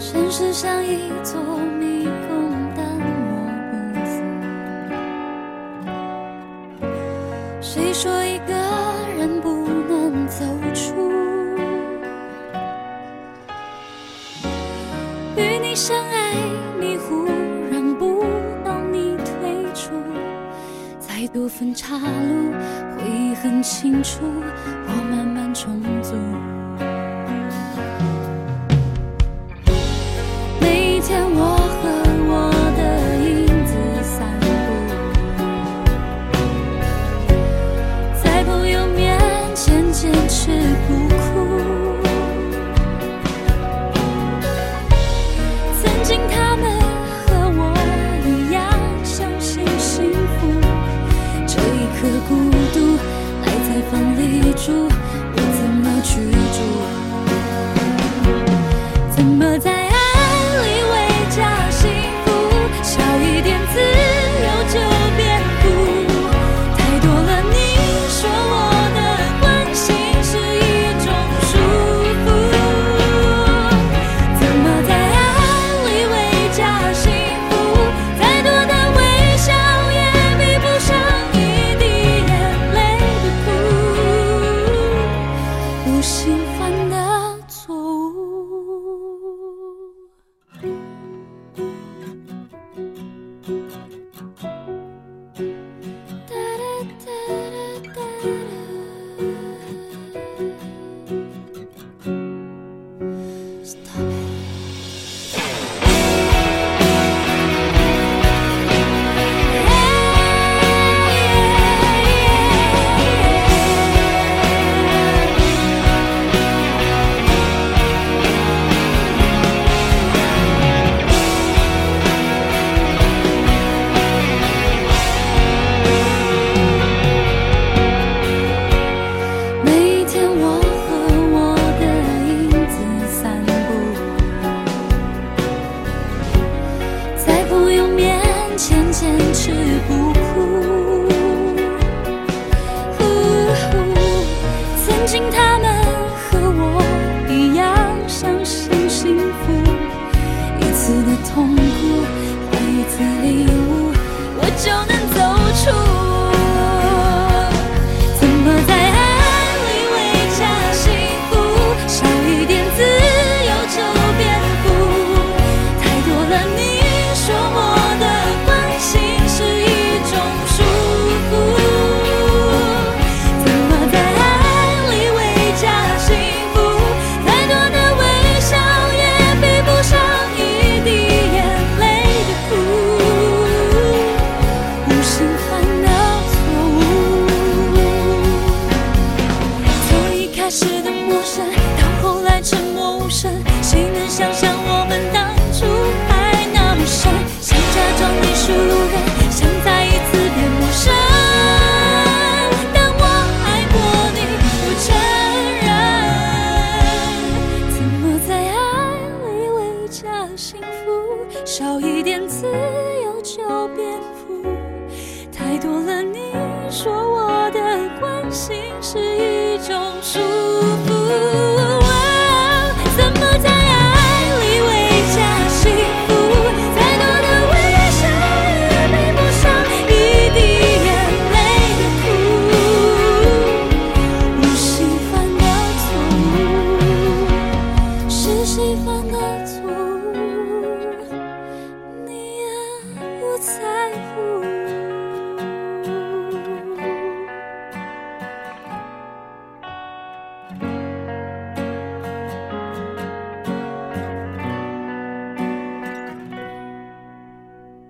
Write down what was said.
现实像一座迷宫，但我不服。谁说一个人不能走出？与你相爱，你忽然不到你退出，再多分岔路，回忆很清楚，分离 Stop 前坚持不哭。曾经他们和我一样相信幸福，一次的痛苦换一次领悟，我就能想象我们当初爱那么深？想假装你是路人，想再一次变陌生。但我爱过你，我承认。怎么在爱里为家幸福？少一点自由就变富。太多了，你说我的关心是